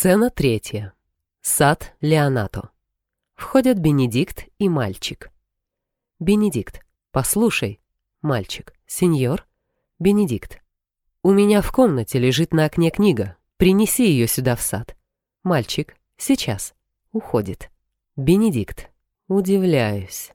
Сцена третья. Сад Леонато. Входят Бенедикт и мальчик. Бенедикт. Послушай. Мальчик. Сеньор. Бенедикт. У меня в комнате лежит на окне книга. Принеси ее сюда в сад. Мальчик. Сейчас. Уходит. Бенедикт. Удивляюсь.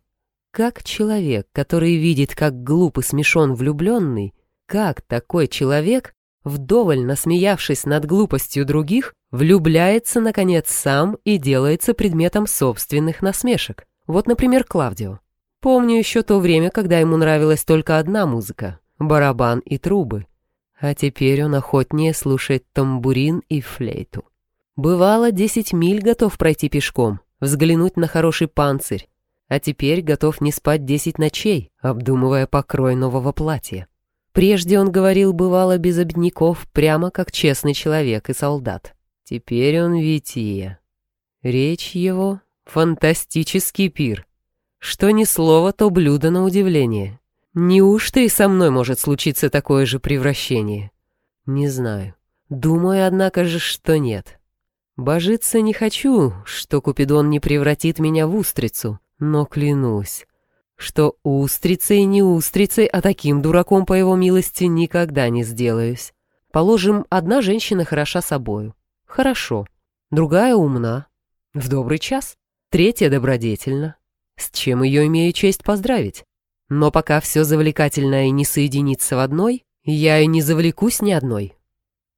Как человек, который видит, как глуп и смешон влюбленный, как такой человек, вдоволь насмеявшись над глупостью других, влюбляется, наконец, сам и делается предметом собственных насмешек. Вот, например, Клавдио. Помню еще то время, когда ему нравилась только одна музыка — барабан и трубы. А теперь он охотнее слушает тамбурин и флейту. Бывало, десять миль готов пройти пешком, взглянуть на хороший панцирь, а теперь готов не спать десять ночей, обдумывая покрой нового платья. Прежде он говорил, бывало, без обедняков, прямо как честный человек и солдат. Теперь он вития. Речь его — фантастический пир. Что ни слово, то блюдо на удивление. Неужто и со мной может случиться такое же превращение? Не знаю. Думаю, однако же, что нет. Божиться не хочу, что Купидон не превратит меня в устрицу, но клянусь, что устрицей не устрицей, а таким дураком, по его милости, никогда не сделаюсь. Положим, одна женщина хороша собою. Хорошо. Другая умна. В добрый час. Третья добродетельна. С чем ее имею честь поздравить? Но пока все завлекательное не соединится в одной, я и не завлекусь ни одной.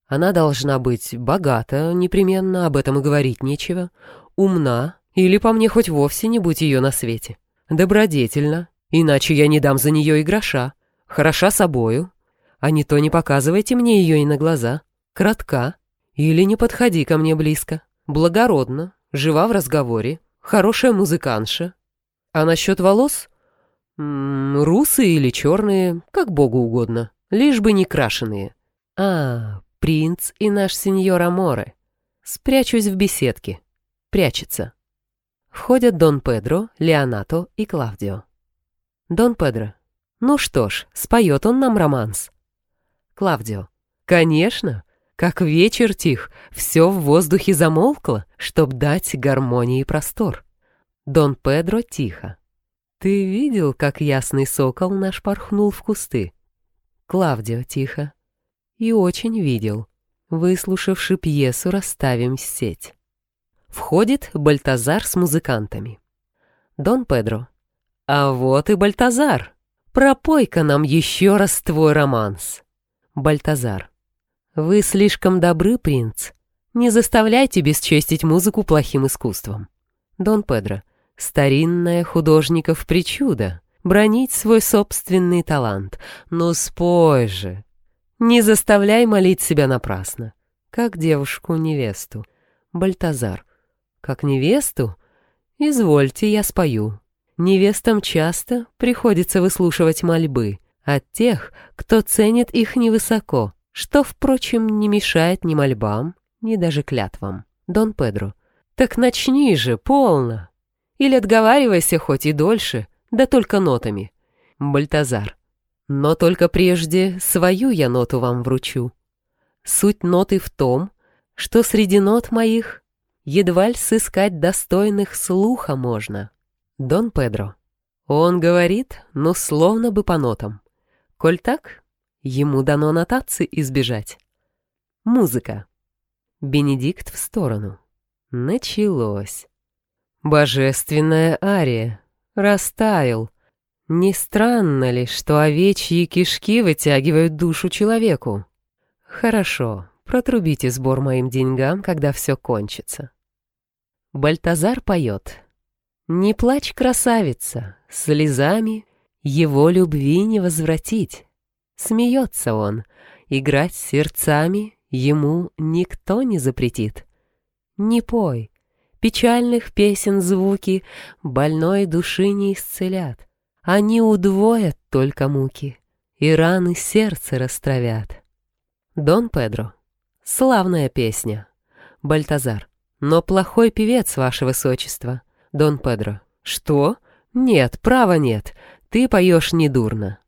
Она должна быть богата, непременно, об этом и говорить нечего, умна, или по мне хоть вовсе не будь ее на свете, добродетельна, иначе я не дам за нее и гроша, хороша собою, а не то не показывайте мне ее и на глаза, кратка, или не подходи ко мне близко, благородна, жива в разговоре, хорошая музыканша. А насчет волос? М -м, русые или черные, как богу угодно, лишь бы не крашеные. А, принц и наш сеньор Аморе. Спрячусь в беседке. Прячется. Входят Дон Педро, Леонато и Клавдио. Дон Педро. Ну что ж, споет он нам романс. Клавдио. Конечно. Как вечер тих, все в воздухе замолкло, чтоб дать гармонии простор. Дон Педро тихо. Ты видел, как ясный сокол наш порхнул в кусты? Клавдио тихо и очень видел. Выслушавши пьесу, расставим сеть. Входит Бальтазар с музыкантами. Дон Педро. А вот и Бальтазар. Пропой-ка нам еще раз твой романс. Бальтазар. Вы слишком добры, принц. Не заставляйте бесчестить музыку плохим искусством. Дон Педро. Старинная художников причуда. Бронить свой собственный талант. Ну спой же, не заставляй молить себя напрасно. Как девушку-невесту. Бальтазар. Как невесту? Извольте, я спою. Невестам часто приходится выслушивать мольбы от тех, кто ценит их невысоко, что, впрочем, не мешает ни мольбам, ни даже клятвам. Дон Педро. Так начни же, полно. Или отговаривайся хоть и дольше, да только нотами. Бальтазар. Но только прежде свою я ноту вам вручу. Суть ноты в том, что среди нот моих едва ль сыскать достойных слуха можно. Дон Педро. Он говорит, ну, словно бы по нотам. Коль так, ему дано нотации избежать. Музыка. Бенедикт в сторону. Началось. Божественная ария. Растаял. Не странно ли, что овечьи кишки вытягивают душу человеку? Хорошо, протрубите сбор моим деньгам, когда все кончится. Бальтазар поет. Не плачь, красавица, слезами его любви не возвратить. Смеется он, играть сердцами ему никто не запретит. Не пой, печальных песен звуки больной души не исцелят. Они удвоят только муки и раны сердца растравят. Дон Педро. Славная песня. Бальтазар. Но плохой певец, ваше высочество. Дон Педро. Что? Нет, права нет. Ты поешь недурно.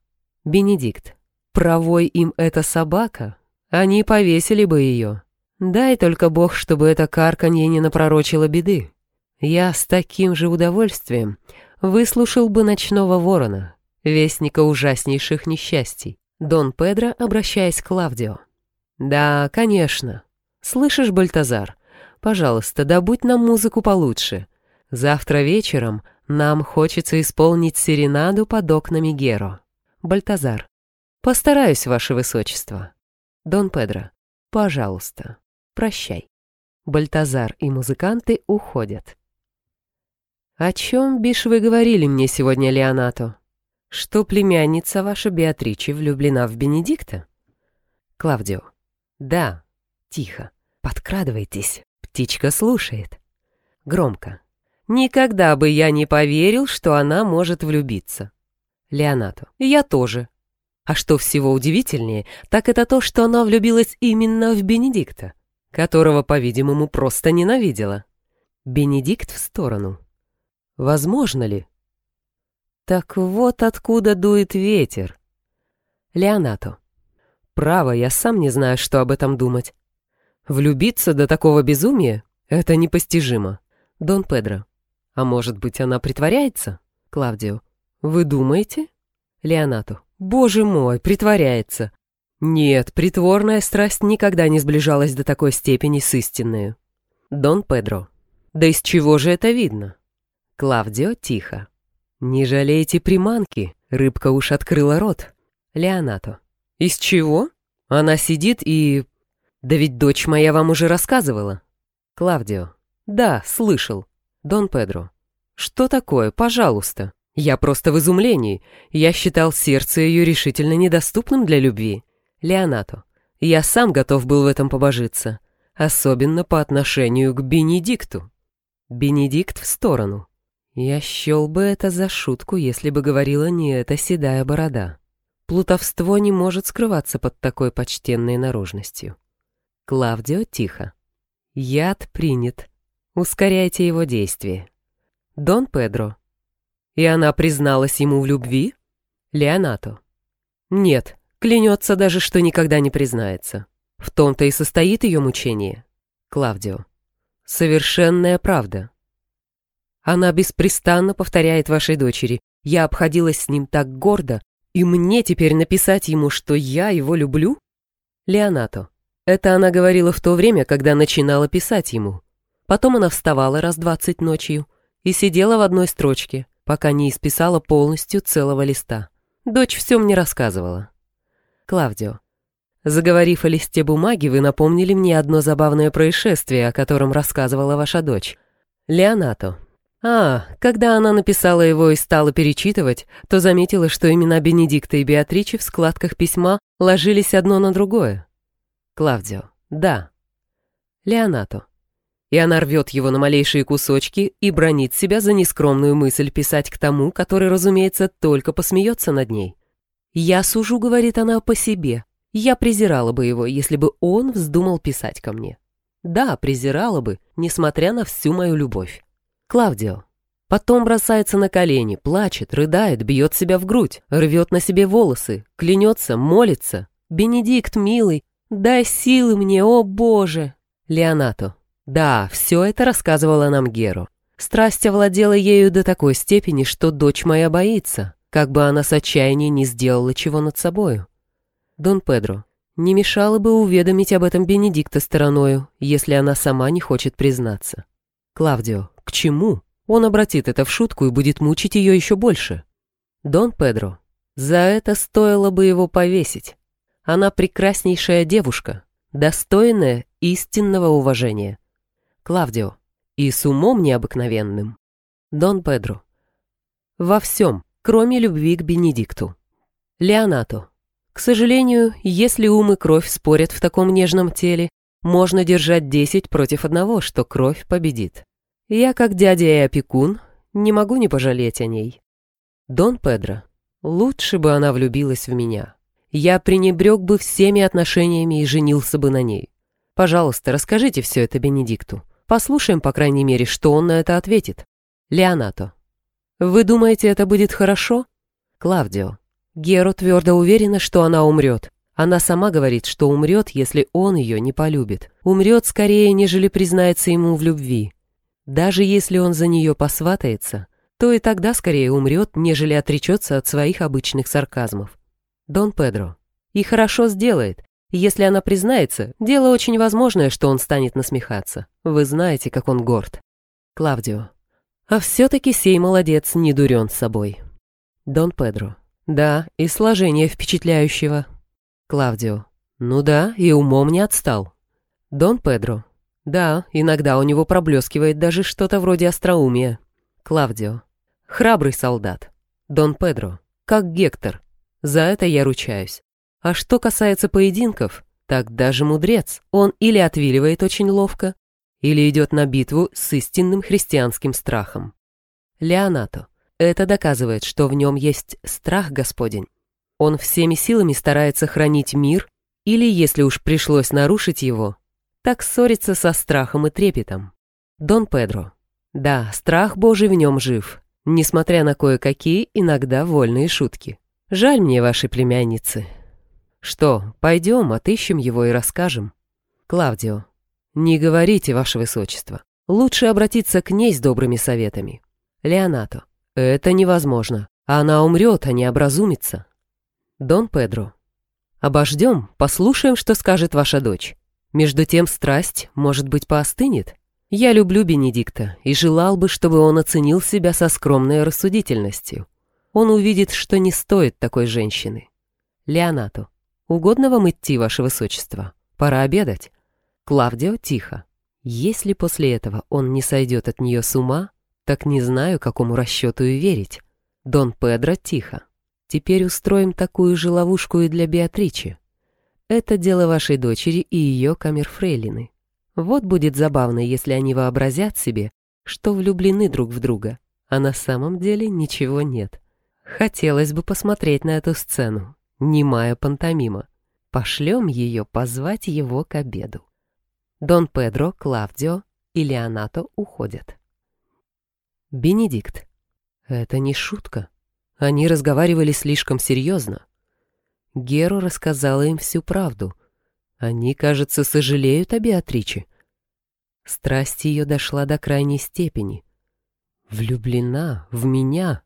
Бенедикт. Правой им эта собака. Они повесили бы ее. Дай только бог, чтобы это карканье не напророчило беды. Я с таким же удовольствием выслушал бы ночного ворона, вестника ужаснейших несчастий. Дон Педро, обращаясь к Клавдио. «Да, конечно. Слышишь, Бальтазар, пожалуйста, добудь нам музыку получше. Завтра вечером нам хочется исполнить серенаду под окнами Геро. Бальтазар. Постараюсь, ваше высочество. Дон Педро. Пожалуйста. Прощай. Бальтазар и музыканты уходят. «О чем, бишь, вы говорили мне сегодня, Леонато? Что племянница ваша Беатриче влюблена в Бенедикта?» Клавдио. «Да. Тихо. Подкрадывайтесь. Птичка слушает. Громко. Никогда бы я не поверил, что она может влюбиться. Леонату. Я тоже. А что всего удивительнее, так это то, что она влюбилась именно в Бенедикта, которого, по-видимому, просто ненавидела. Бенедикт в сторону. Возможно ли? Так вот откуда дует ветер. Леонату. Право, я сам не знаю, что об этом думать. Влюбиться до такого безумия — это непостижимо. Дон Педро. А может быть, она притворяется? Клавдио. Вы думаете? Леонату. Боже мой, притворяется. Нет, притворная страсть никогда не сближалась до такой степени с истинной. Дон Педро. Да из чего же это видно? Клавдио тихо. Не жалейте приманки, рыбка уж открыла рот. Леонату. Из чего? Она сидит и... Да ведь дочь моя вам уже рассказывала. Клавдио. Да, слышал. Дон Педро. Что такое, пожалуйста? Я просто в изумлении. Я считал сердце ее решительно недоступным для любви. Леонато. Я сам готов был в этом побожиться. Особенно по отношению к Бенедикту. Бенедикт в сторону. Я счел бы это за шутку, если бы говорила не эта седая борода. Плутовство не может скрываться под такой почтенной наружностью. Клавдио тихо. Яд принят. Ускоряйте его действие. Дон Педро. И она призналась ему в любви? Леонато. Нет, клянется даже, что никогда не признается. В том-то и состоит ее мучение. Клавдио. Совершенная правда. Она беспрестанно повторяет вашей дочери. Я обходилась с ним так гордо, и мне теперь написать ему, что я его люблю? Леонато. Это она говорила в то время, когда начинала писать ему. Потом она вставала раз двадцать ночью и сидела в одной строчке, пока не исписала полностью целого листа. Дочь все мне рассказывала. Клавдио. Заговорив о листе бумаги, вы напомнили мне одно забавное происшествие, о котором рассказывала ваша дочь. Леонато. А, когда она написала его и стала перечитывать, то заметила, что имена Бенедикта и Беатричи в складках письма ложились одно на другое. Клавдио. Да. Леонато и она рвет его на малейшие кусочки и бронит себя за нескромную мысль писать к тому, который, разумеется, только посмеется над ней. «Я сужу», — говорит она, — «по себе. Я презирала бы его, если бы он вздумал писать ко мне. Да, презирала бы, несмотря на всю мою любовь. Клавдио. Потом бросается на колени, плачет, рыдает, бьет себя в грудь, рвет на себе волосы, клянется, молится. «Бенедикт, милый, дай силы мне, о боже!» Леонато. Да, все это рассказывала нам Геру. Страсть овладела ею до такой степени, что дочь моя боится, как бы она с отчаяния не сделала чего над собою. Дон Педро, не мешало бы уведомить об этом Бенедикта стороною, если она сама не хочет признаться. Клавдио, к чему? Он обратит это в шутку и будет мучить ее еще больше. Дон Педро, за это стоило бы его повесить. Она прекраснейшая девушка, достойная истинного уважения. Клавдио. И с умом необыкновенным. Дон Педро. Во всем, кроме любви к Бенедикту. Леонато. К сожалению, если ум и кровь спорят в таком нежном теле, можно держать десять против одного, что кровь победит. Я, как дядя и опекун, не могу не пожалеть о ней. Дон Педро. Лучше бы она влюбилась в меня. Я пренебрег бы всеми отношениями и женился бы на ней. Пожалуйста, расскажите все это Бенедикту. Послушаем, по крайней мере, что он на это ответит. Леонато. Вы думаете, это будет хорошо? Клавдио. Геро твердо уверена, что она умрет. Она сама говорит, что умрет, если он ее не полюбит. Умрет скорее, нежели признается ему в любви. Даже если он за нее посватается, то и тогда скорее умрет, нежели отречется от своих обычных сарказмов. Дон Педро. И хорошо сделает. Если она признается, дело очень возможное, что он станет насмехаться. Вы знаете, как он горд. Клавдио. А все-таки сей молодец не дурен с собой. Дон Педро. Да, и сложение впечатляющего. Клавдио. Ну да, и умом не отстал. Дон Педро. Да, иногда у него проблескивает даже что-то вроде остроумия. Клавдио. Храбрый солдат. Дон Педро. Как Гектор. За это я ручаюсь. А что касается поединков, так даже мудрец. Он или отвиливает очень ловко, или идет на битву с истинным христианским страхом. Леонато. Это доказывает, что в нем есть страх Господень. Он всеми силами старается хранить мир, или, если уж пришлось нарушить его, так ссорится со страхом и трепетом. Дон Педро. Да, страх Божий в нем жив, несмотря на кое-какие иногда вольные шутки. Жаль мне вашей племянницы. Что, пойдем, отыщем его и расскажем. Клавдио. Не говорите, ваше высочество. Лучше обратиться к ней с добрыми советами. Леонато. Это невозможно. Она умрет, а не образумится. Дон Педро. Обождем, послушаем, что скажет ваша дочь. Между тем страсть, может быть, поостынет. Я люблю Бенедикта и желал бы, чтобы он оценил себя со скромной рассудительностью. Он увидит, что не стоит такой женщины. Леонато. Угодно вам идти, ваше высочество? Пора обедать. Клавдио тихо. Если после этого он не сойдет от нее с ума, так не знаю, какому расчету и верить. Дон Педро тихо. Теперь устроим такую же ловушку и для Беатричи. Это дело вашей дочери и ее камерфрейлины. Вот будет забавно, если они вообразят себе, что влюблены друг в друга, а на самом деле ничего нет. Хотелось бы посмотреть на эту сцену. Немая пантомима. Пошлем ее позвать его к обеду. Дон Педро, Клавдио и Леонато уходят. Бенедикт. Это не шутка. Они разговаривали слишком серьезно. Геру рассказала им всю правду. Они, кажется, сожалеют о Беатриче. Страсть ее дошла до крайней степени. Влюблена в меня.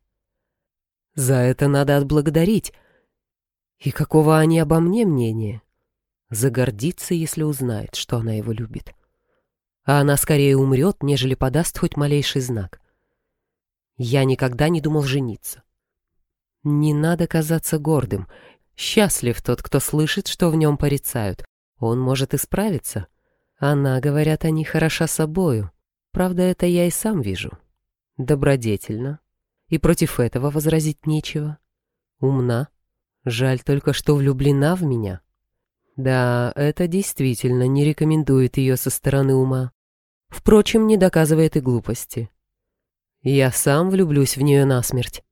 За это надо отблагодарить. И какого они обо мне мнения? Загордится, если узнает, что она его любит. А она скорее умрет, нежели подаст хоть малейший знак. Я никогда не думал жениться. Не надо казаться гордым. Счастлив тот, кто слышит, что в нем порицают. Он может исправиться. Она, говорят, они хороша собою. Правда, это я и сам вижу. Добродетельно. И против этого возразить нечего. Умна. Жаль только, что влюблена в меня. Да, это действительно не рекомендует ее со стороны ума. Впрочем, не доказывает и глупости. Я сам влюблюсь в нее насмерть.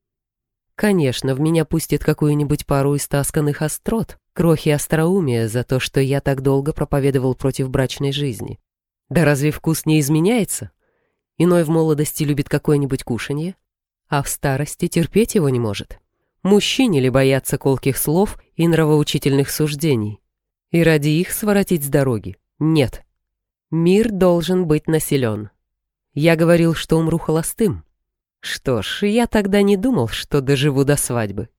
Конечно, в меня пустит какую-нибудь пару истасканных острот, крохи остроумия за то, что я так долго проповедовал против брачной жизни. Да разве вкус не изменяется? Иной в молодости любит какое-нибудь кушанье, а в старости терпеть его не может. Мужчине ли бояться колких слов и нравоучительных суждений? И ради их своротить с дороги? Нет. Мир должен быть населен. Я говорил, что умру холостым. Что ж, я тогда не думал, что доживу до свадьбы.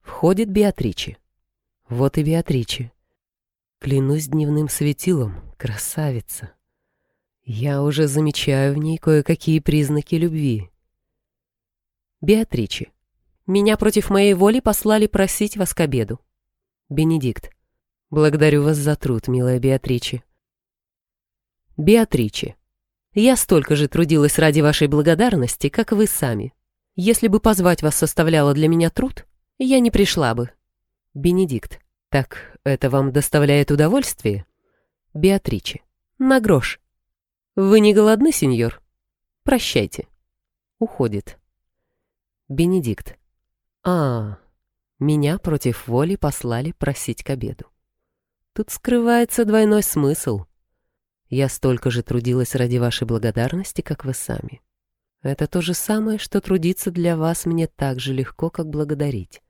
Входит Беатриче. Вот и Беатриче. Клянусь дневным светилом, красавица. Я уже замечаю в ней кое-какие признаки любви. Беатриче. Меня против моей воли послали просить вас к обеду. Бенедикт. Благодарю вас за труд, милая Беатриче. Беатриче. Я столько же трудилась ради вашей благодарности, как вы сами. Если бы позвать вас составляло для меня труд, я не пришла бы. Бенедикт. Так это вам доставляет удовольствие? Беатриче. На грош. Вы не голодны, сеньор? Прощайте. Уходит. Бенедикт. А, меня против воли послали просить к обеду. Тут скрывается двойной смысл — я столько же трудилась ради вашей благодарности, как вы сами. Это то же самое, что трудиться для вас мне так же легко, как благодарить.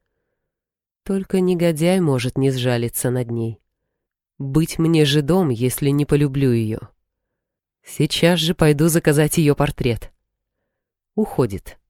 Только негодяй может не сжалиться над ней. Быть мне жидом, если не полюблю ее. Сейчас же пойду заказать ее портрет. Уходит.